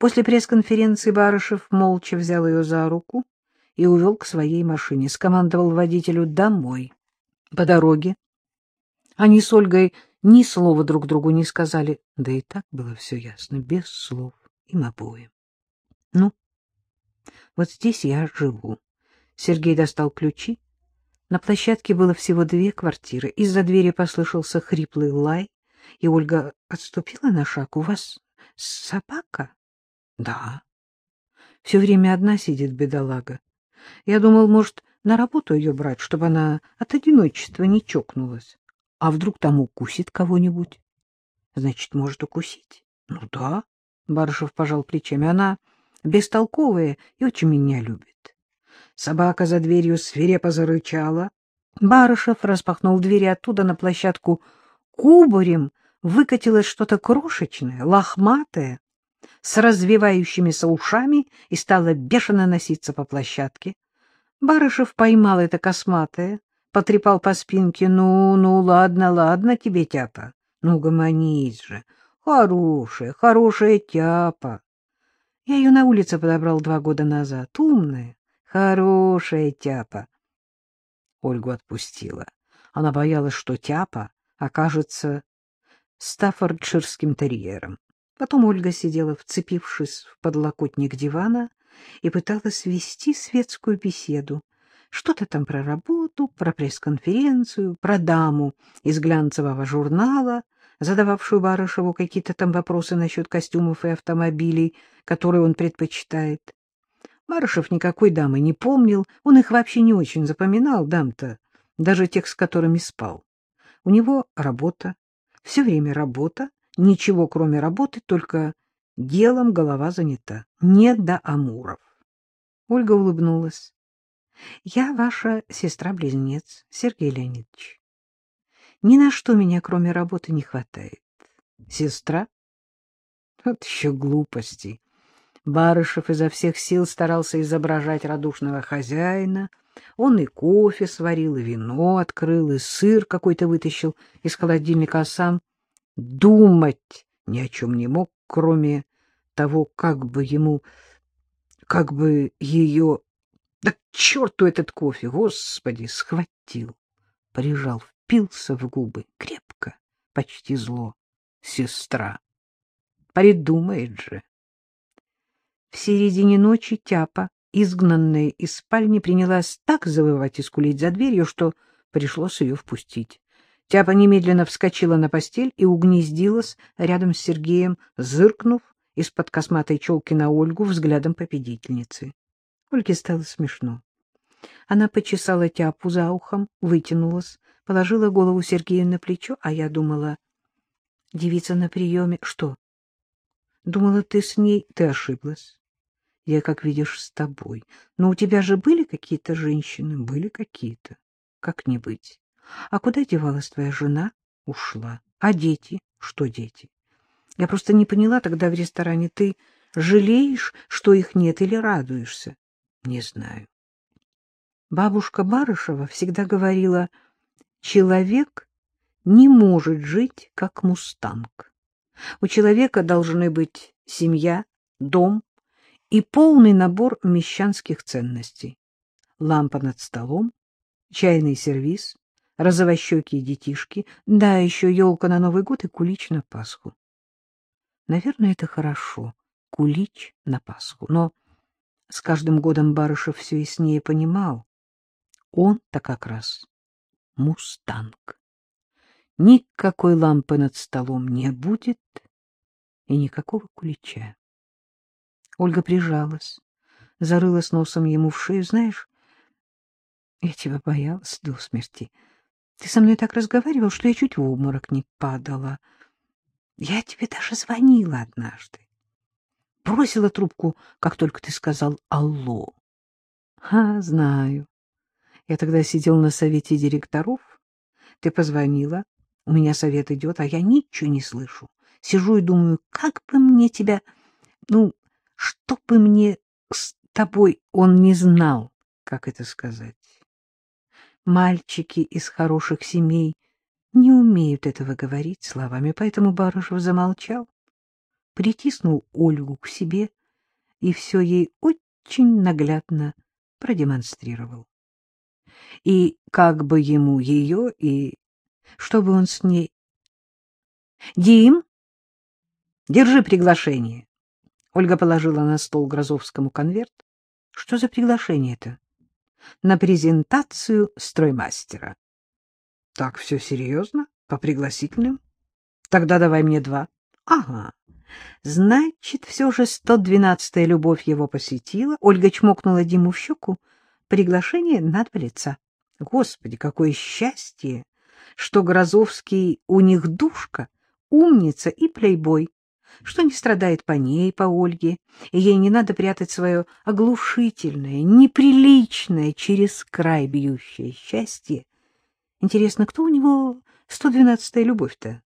После пресс-конференции Барышев молча взял ее за руку и увел к своей машине, скомандовал водителю домой. По дороге они с Ольгой ни слова друг другу не сказали, да и так было все ясно, без слов им обоим. Ну, вот здесь я живу. Сергей достал ключи. На площадке было всего две квартиры. Из-за двери послышался хриплый лай, и Ольга отступила на шаг. — У вас собака? — Да. Все время одна сидит бедолага. Я думал, может, на работу ее брать, чтобы она от одиночества не чокнулась. А вдруг там укусит кого-нибудь? Значит, может укусить? Ну да. Барышев пожал плечами. Она бестолковая и очень меня любит. Собака за дверью свирепо зарычала. Барышев распахнул двери оттуда на площадку кубарем, выкатилось что-то крошечное, лохматое, с развивающимися ушами и стало бешено носиться по площадке. Барышев поймал это косматое, потрепал по спинке. — Ну, ну, ладно, ладно тебе, тяпа. Ну, гомонись же. Хорошая, хорошая тяпа. Я ее на улице подобрал два года назад. Умная, хорошая тяпа. Ольгу отпустила. Она боялась, что тяпа окажется стаффордширским терьером. Потом Ольга сидела, вцепившись в подлокотник дивана, и пыталась вести светскую беседу. Что-то там про работу, про пресс-конференцию, про даму из глянцевого журнала, задававшую Барышеву какие-то там вопросы насчет костюмов и автомобилей, которые он предпочитает. Барышев никакой дамы не помнил, он их вообще не очень запоминал, дам-то, даже тех, с которыми спал. У него работа, все время работа, ничего кроме работы, только делом голова занята, не до амуров. Ольга улыбнулась. — Я ваша сестра-близнец, Сергей Леонидович. Ни на что меня, кроме работы, не хватает. Сестра? Вот еще глупости. Барышев изо всех сил старался изображать радушного хозяина. Он и кофе сварил, и вино открыл, и сыр какой-то вытащил из холодильника, а сам думать ни о чем не мог, кроме того, как бы ему, как бы ее... Да к черту этот кофе, господи, схватил, прижал, впился в губы, крепко, почти зло. Сестра. Придумает же. В середине ночи Тяпа, изгнанная из спальни, принялась так завывать и скулить за дверью, что пришлось ее впустить. Тяпа немедленно вскочила на постель и угнездилась рядом с Сергеем, зыркнув из-под косматой челки на Ольгу взглядом победительницы. Ольге стало смешно. Она почесала Тяпу за ухом, вытянулась, положила голову Сергею на плечо, а я думала, девица на приеме. Что? Думала, ты с ней, ты ошиблась. Я, как видишь, с тобой. Но у тебя же были какие-то женщины? Были какие-то. Как не быть? А куда девалась твоя жена? Ушла. А дети? Что дети? Я просто не поняла тогда в ресторане. Ты жалеешь, что их нет, или радуешься? Не знаю. Бабушка Барышева всегда говорила, человек не может жить как мустанг. У человека должны быть семья, дом и полный набор мещанских ценностей. Лампа над столом, чайный сервиз, розовощекие детишки, да, еще елка на Новый год и кулич на Пасху. Наверное, это хорошо, кулич на Пасху, но с каждым годом Барышев все яснее понимал, он-то как раз мустанг. Никакой лампы над столом не будет и никакого кулича. Ольга прижалась, зарылась носом ему в шею. Знаешь, я тебя боялась до смерти. Ты со мной так разговаривал, что я чуть в обморок не падала. Я тебе даже звонила однажды. Бросила трубку, как только ты сказал «Алло». А, знаю. Я тогда сидел на совете директоров. Ты позвонила, у меня совет идет, а я ничего не слышу. Сижу и думаю, как бы мне тебя... Ну, что бы мне с тобой он не знал, как это сказать мальчики из хороших семей не умеют этого говорить словами, поэтому Барышев замолчал. притиснул Ольгу к себе и все ей очень наглядно продемонстрировал. И как бы ему ее, и чтобы он с ней... — Дим, держи приглашение. Ольга положила на стол Грозовскому конверт. — Что за приглашение-то? — На презентацию строймастера. — Так все серьезно? По пригласительным? Тогда давай мне два. — Ага. Значит, все же 112-я любовь его посетила. Ольга чмокнула Диму в щеку. Приглашение на два лица. Господи, какое счастье, что Грозовский у них душка, умница и плейбой, что не страдает по ней, по Ольге, и ей не надо прятать свое оглушительное, неприличное, через край бьющее счастье. Интересно, кто у него 112-я любовь-то?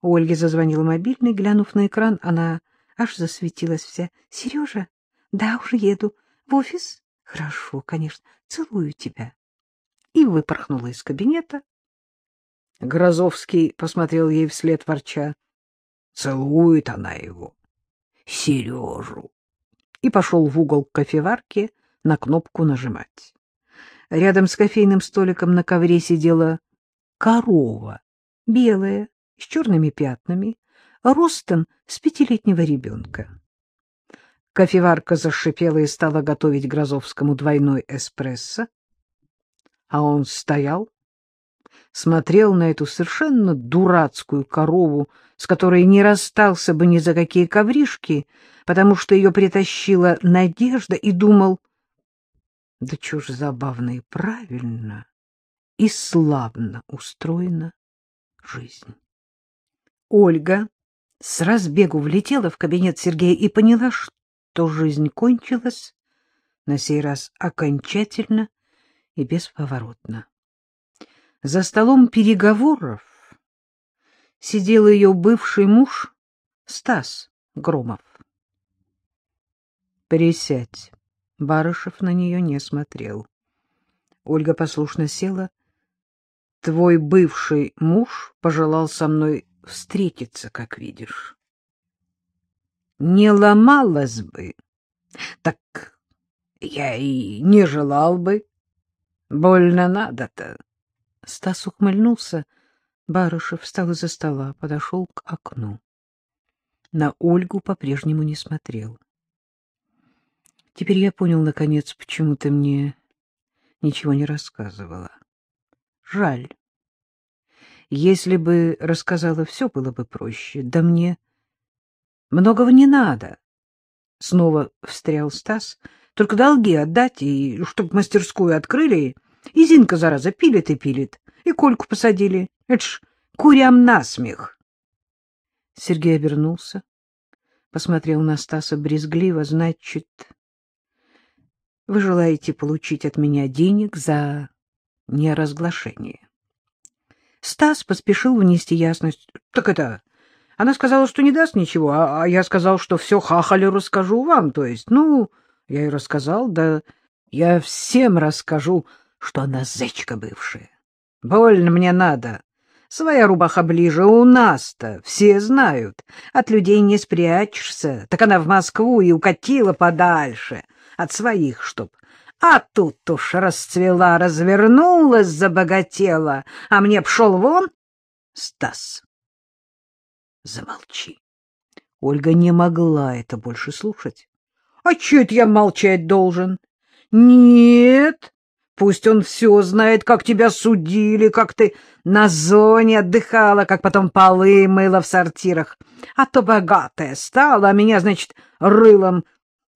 У Ольги зазвонил мобильный, глянув на экран, она аж засветилась вся. — Сережа? Да, уже еду. В офис? Хорошо, конечно. Целую тебя. И выпорхнула из кабинета. Грозовский посмотрел ей вслед, ворча. Целует она его. Сережу. И пошел в угол кофеварки на кнопку нажимать. Рядом с кофейным столиком на ковре сидела корова, белая, с черными пятнами, ростом с пятилетнего ребенка. Кофеварка зашипела и стала готовить Грозовскому двойной эспрессо, а он стоял, смотрел на эту совершенно дурацкую корову, с которой не расстался бы ни за какие ковришки, потому что ее притащила Надежда, и думал, да чё ж забавно и правильно, и славно устроена жизнь. Ольга с разбегу влетела в кабинет Сергея и поняла, что жизнь кончилась, на сей раз окончательно и бесповоротно. За столом переговоров сидел ее бывший муж Стас Громов. «Присядь». Барышев на нее не смотрел. Ольга послушно села. «Твой бывший муж пожелал со мной встретиться, как видишь. Не ломалась бы, так я и не желал бы. Больно надо-то. Стас ухмыльнулся. Барышев встал из-за стола, подошел к окну. На Ольгу по-прежнему не смотрел. Теперь я понял, наконец, почему ты мне ничего не рассказывала. Жаль. Если бы рассказала все, было бы проще. Да мне многого не надо. Снова встрял Стас. Только долги отдать, и чтоб мастерскую открыли. И Зинка, зараза, пилит и пилит. И Кольку посадили. Это ж курям насмех. Сергей обернулся, посмотрел на Стаса брезгливо. Значит, вы желаете получить от меня денег за неразглашение? Стас поспешил внести ясность. — Так это... Она сказала, что не даст ничего, а, а я сказал, что все хахалю расскажу вам, то есть. Ну, я и рассказал, да я всем расскажу, что она зечка бывшая. Больно мне надо. Своя рубаха ближе у нас-то, все знают. От людей не спрячешься. Так она в Москву и укатила подальше. От своих, чтоб а тут уж расцвела, развернулась, забогатела, а мне пшел вон. Стас, замолчи. Ольга не могла это больше слушать. — А че это я молчать должен? — Нет, пусть он все знает, как тебя судили, как ты на зоне отдыхала, как потом полы мыла в сортирах. А то богатая стала, а меня, значит, рылом.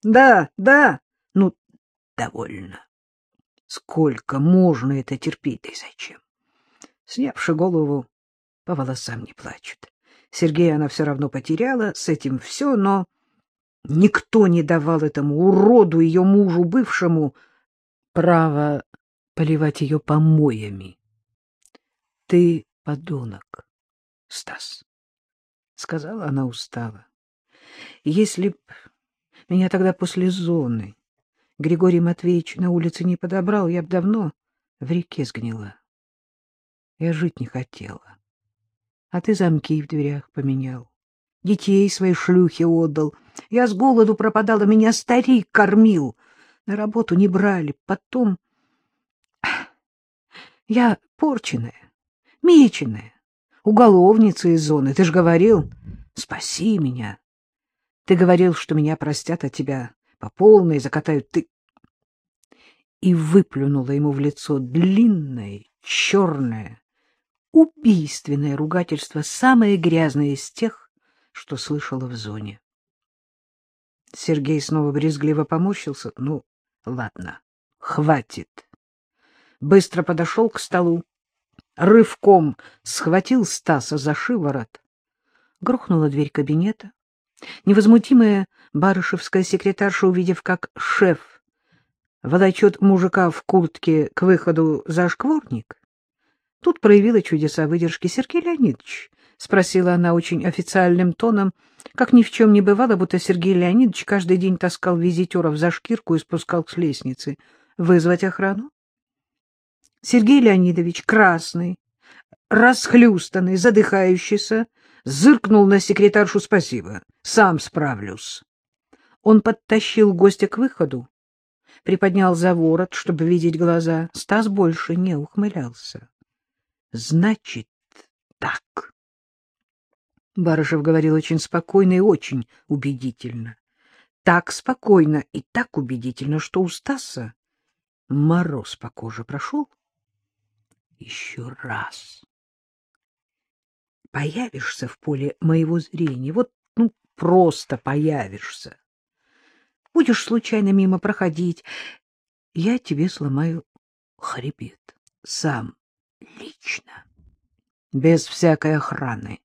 Да, да, ну, довольно. Сколько можно это терпеть, да и зачем? Снявши голову, по волосам не плачут. Сергея она все равно потеряла, с этим все, но никто не давал этому уроду, ее мужу бывшему, право поливать ее помоями. — Ты подонок, Стас, — сказала она устало. — Если б меня тогда после зоны Григорий Матвеевич на улице не подобрал, я б давно в реке сгнила. Я жить не хотела. А ты замки в дверях поменял. детей своей шлюхи отдал. Я с голоду пропадала, меня старик кормил. На работу не брали. Потом... Я порченная, меченая, уголовница из зоны. Ты ж говорил, спаси меня. Ты говорил, что меня простят, а тебя по полной закатают. Ты... И выплюнула ему в лицо длинное, черное, убийственное ругательство, самое грязное из тех, что слышала в зоне. Сергей снова брезгливо поморщился. Ну, ладно, хватит. Быстро подошел к столу, рывком схватил Стаса за шиворот. Грохнула дверь кабинета. Невозмутимая барышевская секретарша, увидев, как шеф волочет мужика в куртке к выходу за шкворник, тут проявила чудеса выдержки. — Сергей Леонидович, — спросила она очень официальным тоном, как ни в чем не бывало, будто Сергей Леонидович каждый день таскал визитеров за шкирку и спускал с лестницы. — Вызвать охрану? Сергей Леонидович, красный, расхлюстанный, задыхающийся, зыркнул на секретаршу «Спасибо, сам справлюсь». Он подтащил гостя к выходу, приподнял за ворот, чтобы видеть глаза. Стас больше не ухмылялся. — Значит, так. Барышев говорил очень спокойно и очень убедительно. Так спокойно и так убедительно, что у Стаса мороз по коже прошел. Еще раз появишься в поле моего зрения, вот, ну, просто появишься. Будешь случайно мимо проходить, я тебе сломаю хребет. Сам, лично, без всякой охраны.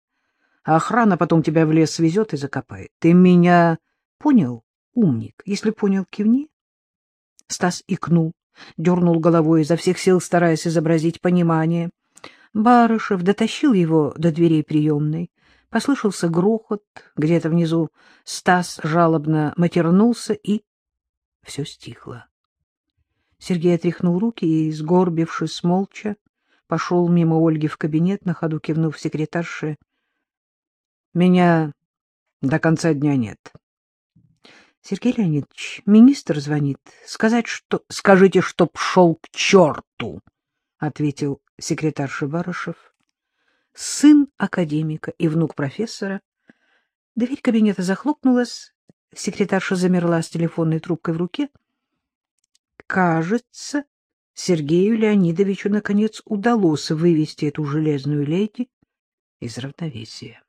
А охрана потом тебя в лес свезет и закопает. Ты меня понял, умник? Если понял, кивни. Стас икнул, дернул головой, изо всех сил стараясь изобразить понимание — Барышев дотащил его до дверей приемной. Послышался грохот, где-то внизу Стас жалобно матернулся, и все стихло. Сергей отряхнул руки и, сгорбившись молча, пошел мимо Ольги в кабинет, на ходу кивнув секретарше. — Меня до конца дня нет. — Сергей Леонидович, министр звонит. Сказать, что... — Скажите, чтоб шел к черту! — ответил секретарша Барышев, сын академика и внук профессора. Дверь кабинета захлопнулась, секретарша замерла с телефонной трубкой в руке. Кажется, Сергею Леонидовичу наконец удалось вывести эту железную леди из равновесия.